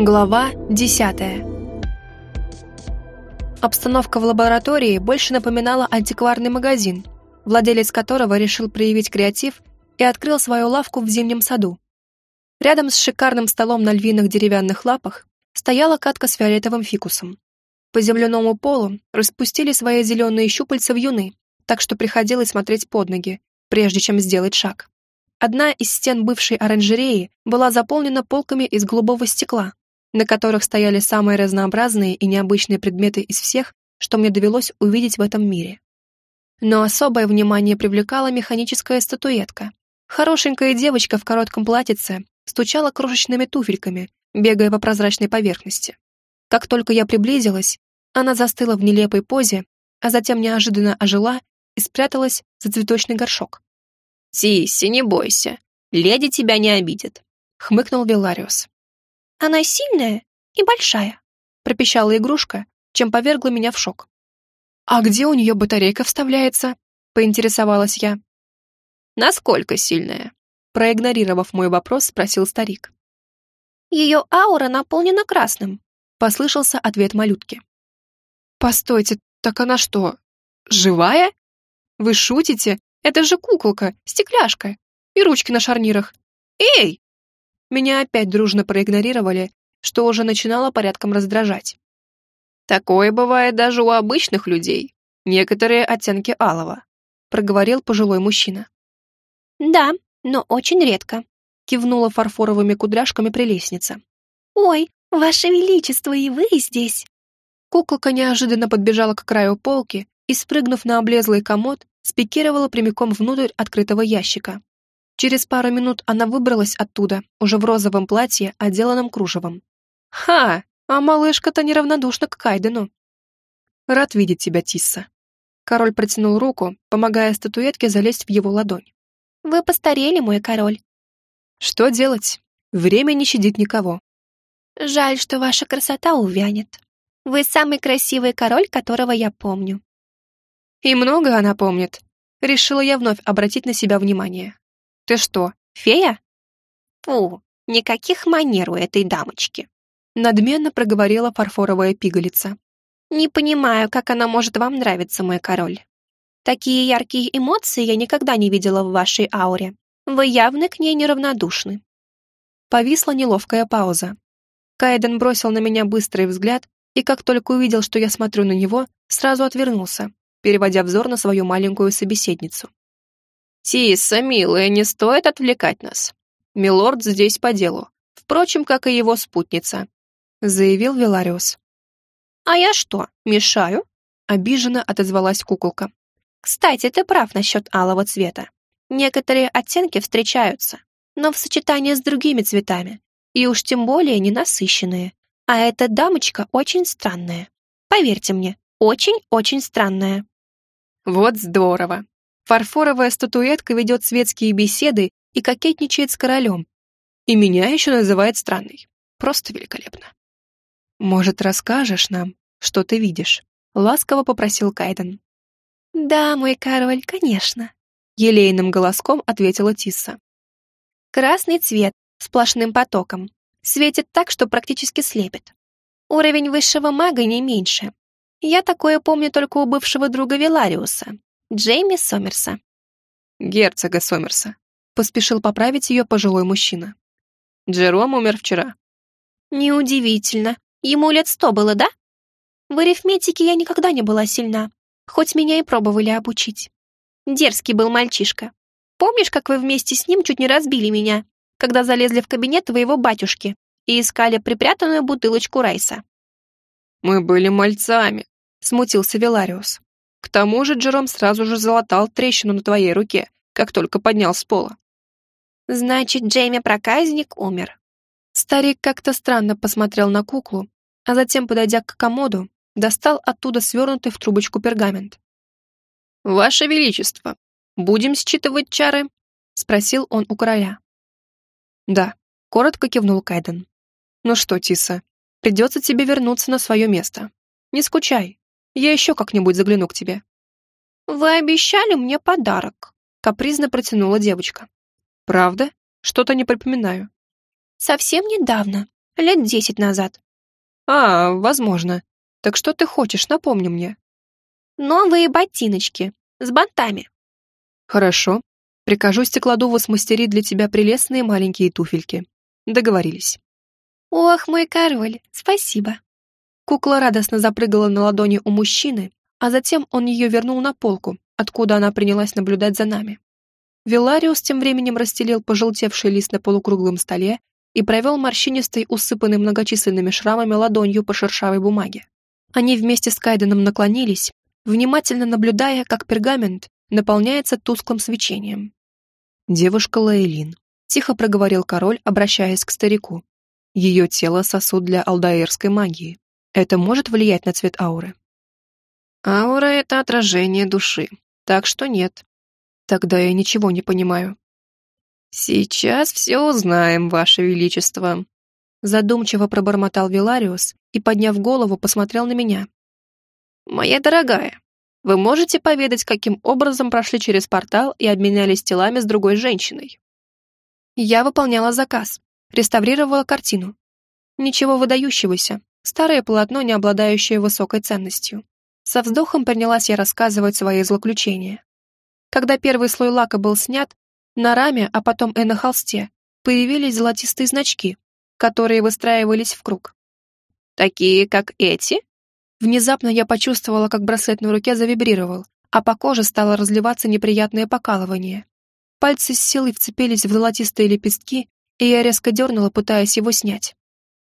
Глава 10 Обстановка в лаборатории больше напоминала антикварный магазин, владелец которого решил проявить креатив и открыл свою лавку в зимнем саду. Рядом с шикарным столом на львиных деревянных лапах стояла катка с фиолетовым фикусом. По земляному полу распустили свои зеленые щупальца вьюны, так что приходилось смотреть под ноги, прежде чем сделать шаг. Одна из стен бывшей оранжереи была заполнена полками из голубого стекла, на которых стояли самые разнообразные и необычные предметы из всех, что мне довелось увидеть в этом мире. Но особое внимание привлекала механическая статуэтка. Хорошенькая девочка в коротком платьице стучала крошечными туфельками, бегая по прозрачной поверхности. Как только я приблизилась, она застыла в нелепой позе, а затем неожиданно ожила и спряталась за цветочный горшок. «Тисси, не бойся, леди тебя не обидит», — хмыкнул Вилариус. Она сильная и большая», — пропищала игрушка, чем повергла меня в шок. «А где у нее батарейка вставляется?» — поинтересовалась я. «Насколько сильная?» — проигнорировав мой вопрос, спросил старик. «Ее аура наполнена красным», — послышался ответ малютки. «Постойте, так она что, живая? Вы шутите? Это же куколка, стекляшка и ручки на шарнирах. Эй!» Меня опять дружно проигнорировали, что уже начинало порядком раздражать. «Такое бывает даже у обычных людей. Некоторые оттенки алого», — проговорил пожилой мужчина. «Да, но очень редко», — кивнула фарфоровыми кудряшками прелестница. «Ой, ваше величество, и вы здесь!» Куколка неожиданно подбежала к краю полки и, спрыгнув на облезлый комод, спикировала прямиком внутрь открытого ящика. Через пару минут она выбралась оттуда, уже в розовом платье, отделанном кружевом. «Ха! А малышка-то неравнодушна к Кайдену!» «Рад видеть тебя, Тисса!» Король протянул руку, помогая статуэтке залезть в его ладонь. «Вы постарели, мой король!» «Что делать? Время не щадит никого!» «Жаль, что ваша красота увянет. Вы самый красивый король, которого я помню». «И много она помнит!» Решила я вновь обратить на себя внимание. Ты что, фея? Фу, никаких манер у этой дамочки. Надменно проговорила фарфоровая пигалица. Не понимаю, как она может вам нравиться, мой король. Такие яркие эмоции я никогда не видела в вашей ауре. Вы явно к ней неравнодушны. Повисла неловкая пауза. Кайден бросил на меня быстрый взгляд, и как только увидел, что я смотрю на него, сразу отвернулся, переводя взор на свою маленькую собеседницу. «Тиса, милая, не стоит отвлекать нас. Милорд здесь по делу, впрочем, как и его спутница», — заявил Вилариус. «А я что, мешаю?» — обиженно отозвалась куколка. «Кстати, ты прав насчет алого цвета. Некоторые оттенки встречаются, но в сочетании с другими цветами, и уж тем более ненасыщенные. А эта дамочка очень странная. Поверьте мне, очень-очень странная». «Вот здорово!» Фарфоровая статуэтка ведет светские беседы и кокетничает с королем. И меня еще называет странной. Просто великолепно. «Может, расскажешь нам, что ты видишь?» — ласково попросил Кайден. «Да, мой король, конечно», — елейным голоском ответила Тисса. «Красный цвет, сплошным потоком. Светит так, что практически слепит. Уровень высшего мага не меньше. Я такое помню только у бывшего друга Вилариуса, Джейми Сомерса. Герцога Сомерса. Поспешил поправить ее пожилой мужчина. Джером умер вчера. Неудивительно. Ему лет сто было, да? В арифметике я никогда не была сильна, хоть меня и пробовали обучить. Дерзкий был мальчишка. Помнишь, как вы вместе с ним чуть не разбили меня, когда залезли в кабинет твоего батюшки и искали припрятанную бутылочку райса? Мы были мальцами, смутился Велариус. К тому же Джером сразу же залатал трещину на твоей руке, как только поднял с пола. Значит, Джейми проказник умер. Старик как-то странно посмотрел на куклу, а затем, подойдя к комоду, достал оттуда свернутый в трубочку пергамент. «Ваше Величество, будем считывать чары?» — спросил он у короля. «Да», — коротко кивнул Кайден. «Ну что, Тиса, придется тебе вернуться на свое место. Не скучай, я еще как-нибудь загляну к тебе». «Вы обещали мне подарок», — капризно протянула девочка. «Правда? Что-то не припоминаю». «Совсем недавно, Лет десять назад. А, возможно. Так что ты хочешь, напомни мне. Новые ботиночки. С бантами. Хорошо. Прикажу стеклодуву смастерить для тебя прелестные маленькие туфельки. Договорились. Ох, мой король, спасибо. Кукла радостно запрыгала на ладони у мужчины, а затем он ее вернул на полку, откуда она принялась наблюдать за нами. Вилариус тем временем расстелил пожелтевший лист на полукруглом столе и провел морщинистой, усыпанной многочисленными шрамами ладонью по шершавой бумаге. Они вместе с Кайденом наклонились, внимательно наблюдая, как пергамент наполняется тусклым свечением. «Девушка Лейлин», — тихо проговорил король, обращаясь к старику. «Ее тело — сосуд для алдаирской магии. Это может влиять на цвет ауры?» «Аура — это отражение души, так что нет». «Тогда я ничего не понимаю». «Сейчас все узнаем, Ваше Величество», задумчиво пробормотал Вилариус и, подняв голову, посмотрел на меня. «Моя дорогая, вы можете поведать, каким образом прошли через портал и обменялись телами с другой женщиной?» Я выполняла заказ, реставрировала картину. Ничего выдающегося, старое полотно, не обладающее высокой ценностью. Со вздохом принялась я рассказывать свои злоключения. Когда первый слой лака был снят, на раме, а потом и на холсте, появились золотистые значки, которые выстраивались в круг. «Такие, как эти?» Внезапно я почувствовала, как браслет на руке завибрировал, а по коже стало разливаться неприятное покалывание. Пальцы с силой вцепились в золотистые лепестки, и я резко дернула, пытаясь его снять.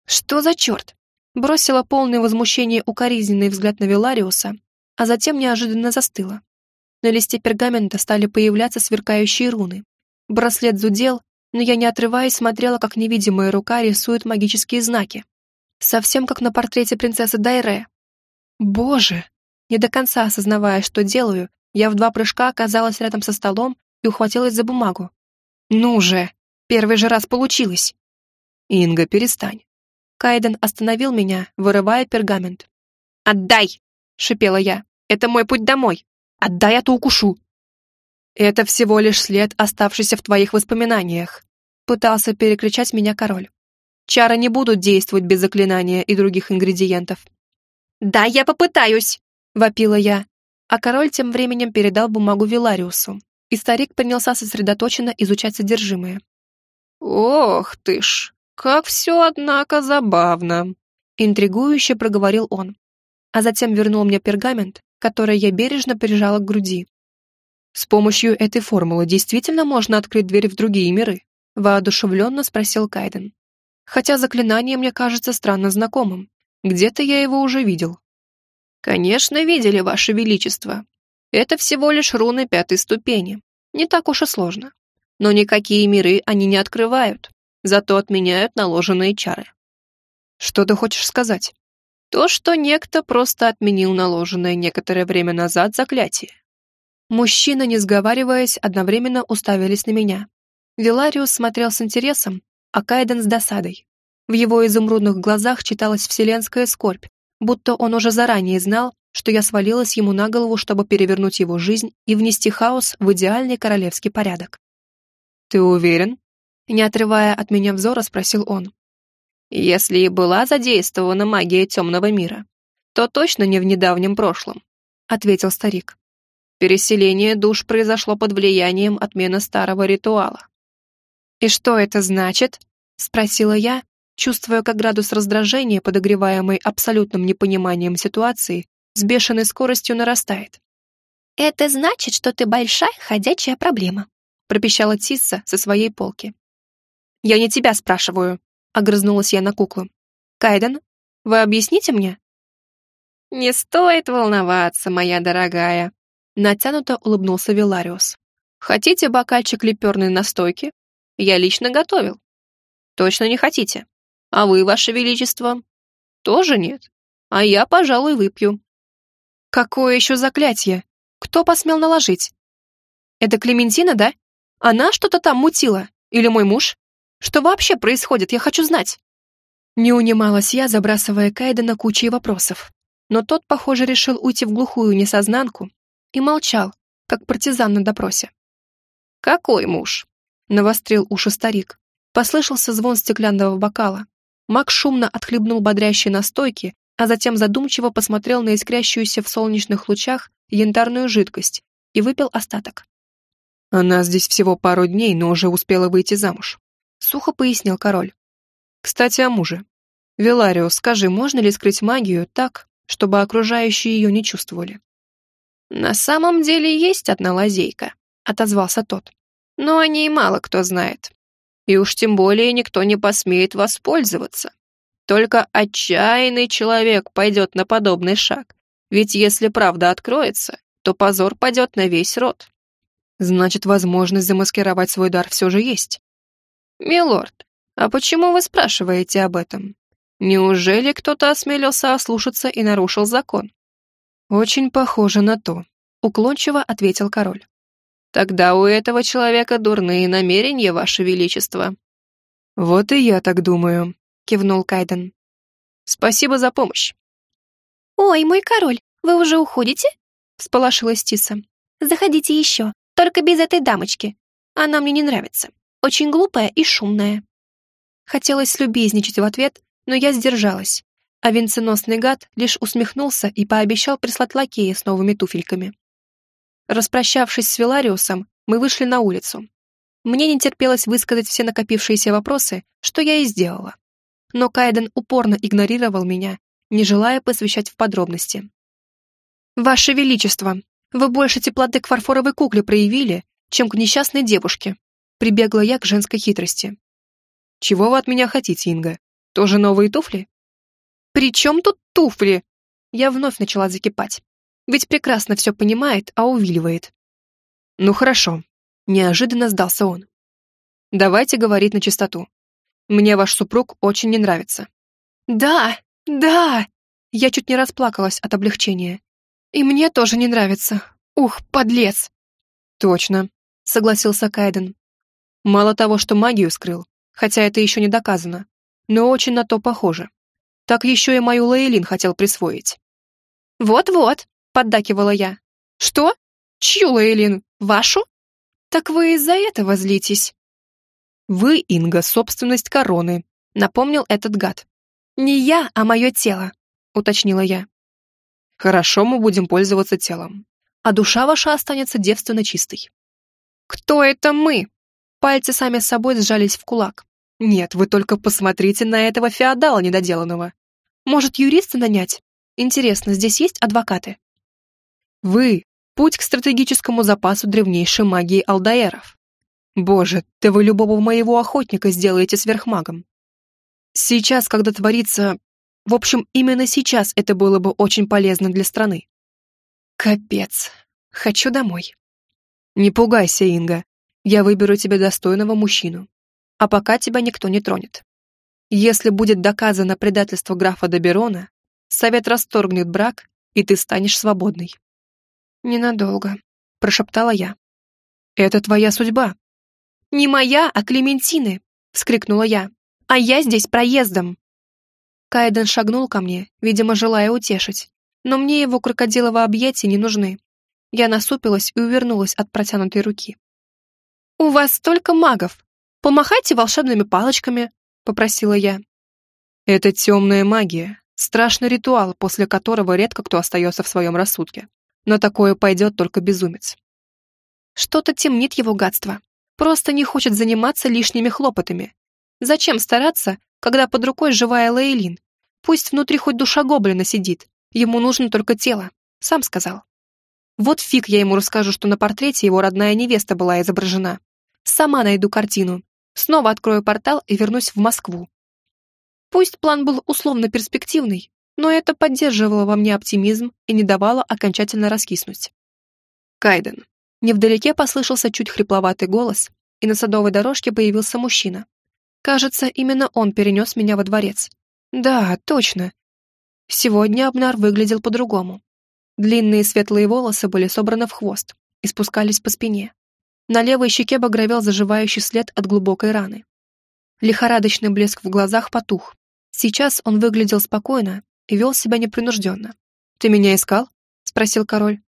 «Что за черт?» Бросила полное возмущение укоризненный взгляд на Вилариуса, а затем неожиданно застыла. На листе пергамента стали появляться сверкающие руны. Браслет зудел, но я не отрываясь смотрела, как невидимая рука рисует магические знаки. Совсем как на портрете принцессы Дайре, Боже! Не до конца осознавая, что делаю, я в два прыжка оказалась рядом со столом и ухватилась за бумагу. Ну же! Первый же раз получилось! Инга, перестань. Кайден остановил меня, вырывая пергамент. «Отдай!» — шипела я. «Это мой путь домой! Отдай, а то укушу!» «Это всего лишь след, оставшийся в твоих воспоминаниях», — пытался перекричать меня король. «Чары не будут действовать без заклинания и других ингредиентов. «Да, я попытаюсь!» — вопила я. А король тем временем передал бумагу Вилариусу, и старик принялся сосредоточенно изучать содержимое. «Ох ты ж, как все, однако, забавно!» — интригующе проговорил он, а затем вернул мне пергамент, который я бережно прижала к груди. «С помощью этой формулы действительно можно открыть дверь в другие миры?» — воодушевленно спросил Кайден. «Хотя заклинание мне кажется странно знакомым. Где-то я его уже видел. Конечно, видели, Ваше Величество. Это всего лишь руны пятой ступени. Не так уж и сложно. Но никакие миры они не открывают, зато отменяют наложенные чары. Что ты хочешь сказать? То, что некто просто отменил наложенное некоторое время назад заклятие. Мужчины, не сговариваясь, одновременно уставились на меня. Вилариус смотрел с интересом, а Кайден с досадой. В его изумрудных глазах читалась вселенская скорбь, будто он уже заранее знал, что я свалилась ему на голову, чтобы перевернуть его жизнь и внести хаос в идеальный королевский порядок. «Ты уверен?» Не отрывая от меня взора, спросил он. «Если и была задействована магия темного мира, то точно не в недавнем прошлом», ответил старик. «Переселение душ произошло под влиянием отмены старого ритуала». «И что это значит?» спросила я, чувствуя, как градус раздражения, подогреваемый абсолютным непониманием ситуации, с бешеной скоростью нарастает. «Это значит, что ты большая ходячая проблема», пропищала Тисса со своей полки. «Я не тебя спрашиваю», — огрызнулась я на куклу. «Кайден, вы объясните мне?» «Не стоит волноваться, моя дорогая», — натянуто улыбнулся Вилариус. «Хотите бокальчик липерной настойки? Я лично готовил». «Точно не хотите?» А вы, ваше величество? Тоже нет. А я, пожалуй, выпью. Какое еще заклятие? Кто посмел наложить? Это Клементина, да? Она что-то там мутила? Или мой муж? Что вообще происходит? Я хочу знать. Не унималась я, забрасывая Кайдена кучей вопросов. Но тот, похоже, решил уйти в глухую несознанку и молчал, как партизан на допросе. «Какой муж?» — навострил уши старик. Послышался звон стеклянного бокала, Мак шумно отхлебнул бодрящей настойки, а затем задумчиво посмотрел на искрящуюся в солнечных лучах янтарную жидкость и выпил остаток. «Она здесь всего пару дней, но уже успела выйти замуж», — сухо пояснил король. «Кстати, о муже. Веларио, скажи, можно ли скрыть магию так, чтобы окружающие ее не чувствовали?» «На самом деле есть одна лазейка», — отозвался тот. «Но о ней мало кто знает. И уж тем более никто не посмеет воспользоваться. Только отчаянный человек пойдет на подобный шаг, ведь если правда откроется, то позор падет на весь род». «Значит, возможность замаскировать свой дар все же есть». «Милорд, а почему вы спрашиваете об этом? Неужели кто-то осмелился ослушаться и нарушил закон?» «Очень похоже на то», — уклончиво ответил король. «Тогда у этого человека дурные намерения, ваше величество». «Вот и я так думаю», — кивнул Кайден. «Спасибо за помощь». «Ой, мой король, вы уже уходите?» — всполошилась Тиса. «Заходите еще, только без этой дамочки. Она мне не нравится. Очень глупая и шумная». Хотелось любезничать в ответ, но я сдержалась а венценосный гад лишь усмехнулся и пообещал прислать лакея с новыми туфельками. Распрощавшись с Вилариусом, мы вышли на улицу. Мне не терпелось высказать все накопившиеся вопросы, что я и сделала. Но Кайден упорно игнорировал меня, не желая посвящать в подробности. «Ваше Величество, вы больше теплоты к фарфоровой кукле проявили, чем к несчастной девушке», прибегла я к женской хитрости. «Чего вы от меня хотите, Инга? Тоже новые туфли?» «При чем тут туфли?» Я вновь начала закипать. Ведь прекрасно все понимает, а увиливает. «Ну хорошо», — неожиданно сдался он. «Давайте говорить на чистоту. Мне ваш супруг очень не нравится». «Да, да!» Я чуть не расплакалась от облегчения. «И мне тоже не нравится. Ух, подлец!» «Точно», — согласился Кайден. «Мало того, что магию скрыл, хотя это еще не доказано, но очень на то похоже. Так еще и мою Лейлин хотел присвоить. «Вот-вот», — поддакивала я. «Что? Чью Лейлин? Вашу? Так вы из-за этого злитесь?» «Вы, Инга, собственность короны», — напомнил этот гад. «Не я, а мое тело», — уточнила я. «Хорошо, мы будем пользоваться телом, а душа ваша останется девственно чистой». «Кто это мы?» Пальцы сами собой сжались в кулак. Нет, вы только посмотрите на этого феодала недоделанного. Может, юриста нанять? Интересно, здесь есть адвокаты? Вы — путь к стратегическому запасу древнейшей магии алдаэров. Боже, ты вы любого моего охотника сделаете сверхмагом. Сейчас, когда творится... В общем, именно сейчас это было бы очень полезно для страны. Капец. Хочу домой. Не пугайся, Инга. Я выберу тебе достойного мужчину а пока тебя никто не тронет. Если будет доказано предательство графа Доберона, совет расторгнет брак, и ты станешь свободной. «Ненадолго», — прошептала я. «Это твоя судьба». «Не моя, а Клементины», — вскрикнула я. «А я здесь проездом». Кайден шагнул ко мне, видимо, желая утешить, но мне его крокодилово объятия не нужны. Я насупилась и увернулась от протянутой руки. «У вас столько магов! «Помахайте волшебными палочками», — попросила я. «Это темная магия, страшный ритуал, после которого редко кто остается в своем рассудке. Но такое пойдет только безумец». Что-то темнит его гадство. Просто не хочет заниматься лишними хлопотами. Зачем стараться, когда под рукой живая Лейлин? Пусть внутри хоть душа гоблина сидит. Ему нужно только тело. Сам сказал. Вот фиг я ему расскажу, что на портрете его родная невеста была изображена. Сама найду картину Снова открою портал и вернусь в Москву. Пусть план был условно перспективный, но это поддерживало во мне оптимизм и не давало окончательно раскиснуть. Кайден. Невдалеке послышался чуть хрипловатый голос, и на садовой дорожке появился мужчина. Кажется, именно он перенес меня во дворец. Да, точно. Сегодня Абнар выглядел по-другому. Длинные светлые волосы были собраны в хвост и спускались по спине. На левой щеке багровел заживающий след от глубокой раны. Лихорадочный блеск в глазах потух. Сейчас он выглядел спокойно и вел себя непринужденно. «Ты меня искал?» — спросил король.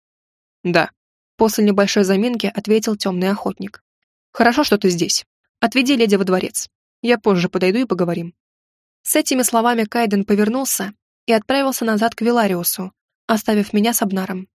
«Да». После небольшой заминки ответил темный охотник. «Хорошо, что ты здесь. Отведи леди во дворец. Я позже подойду и поговорим». С этими словами Кайден повернулся и отправился назад к Вилариусу, оставив меня с Абнаром.